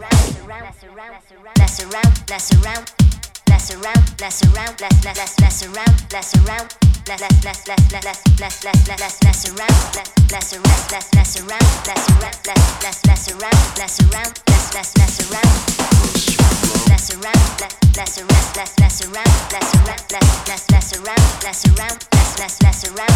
less around, less around, less around, less around, less less less less around, less around, less less less less less less less less less less around, less less less less around, less around, less less less around, less around, less less less around, less around, less less less less around, less around, less less less around, less around, less less less around.